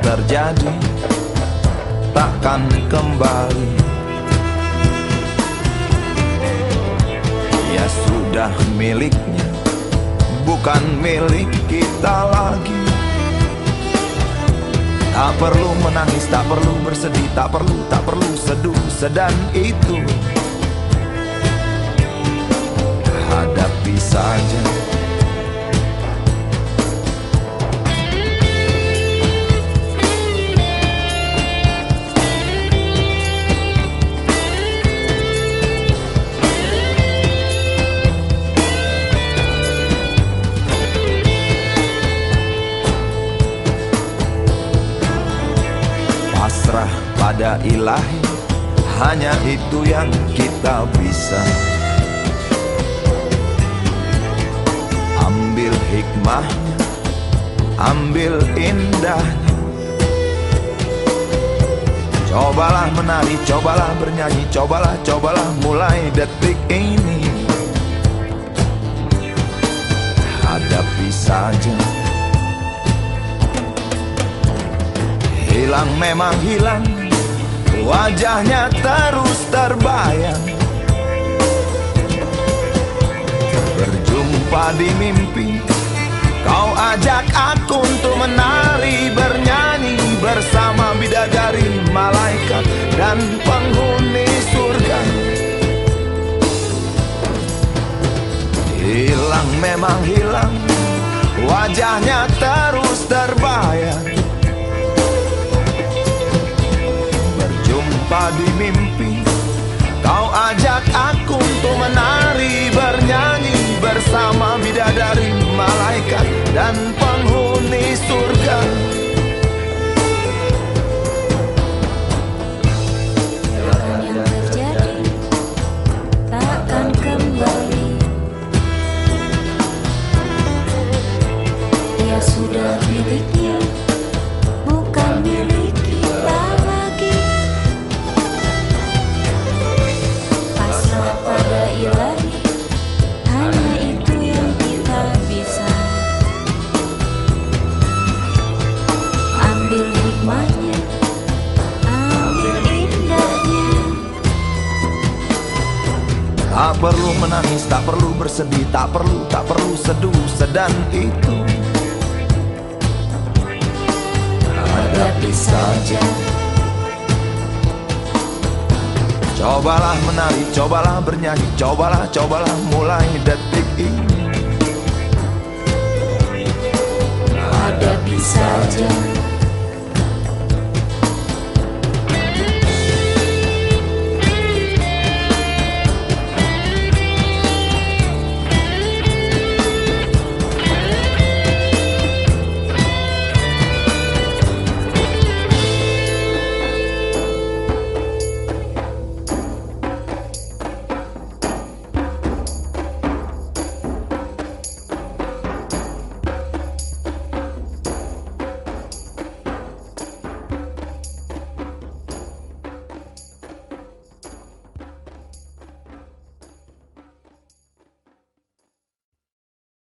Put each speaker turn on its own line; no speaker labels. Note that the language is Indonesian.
terjadi takkan kembali. Ya sudah miliknya bukan milik kita lagi. Tak perlu menangis, tak perlu bersedih, tak perlu, tak perlu seduh sedan itu. Hadapi saja pasrah pada ilahi. Hanya itu yang kita bisa. Ambil hikmahnya Ambil indahnya. Cobalah menari, cobalah bernyanyi Cobalah, cobalah mulai detik ini. Hadapi saja Hilang memang hilang Wajahnya terus terbayang. Berjumpa di mimpi Kau ajak aku untuk menari Bernyanyi bersama bidadari Malaikat dan penghuni surga. Hilang memang hilang Wajahnya terus di mimpi. Kau ajak aku untuk menari Bernyanyi bersama bidadari Malaikat dan Tak perlu menangis, tak perlu bersedih Tak perlu, tak perlu seduh sedan itu. Hadapi saja Cobalah menari, cobalah bernyanyi Cobalah, cobalah mulai detik ini. Hadapi saja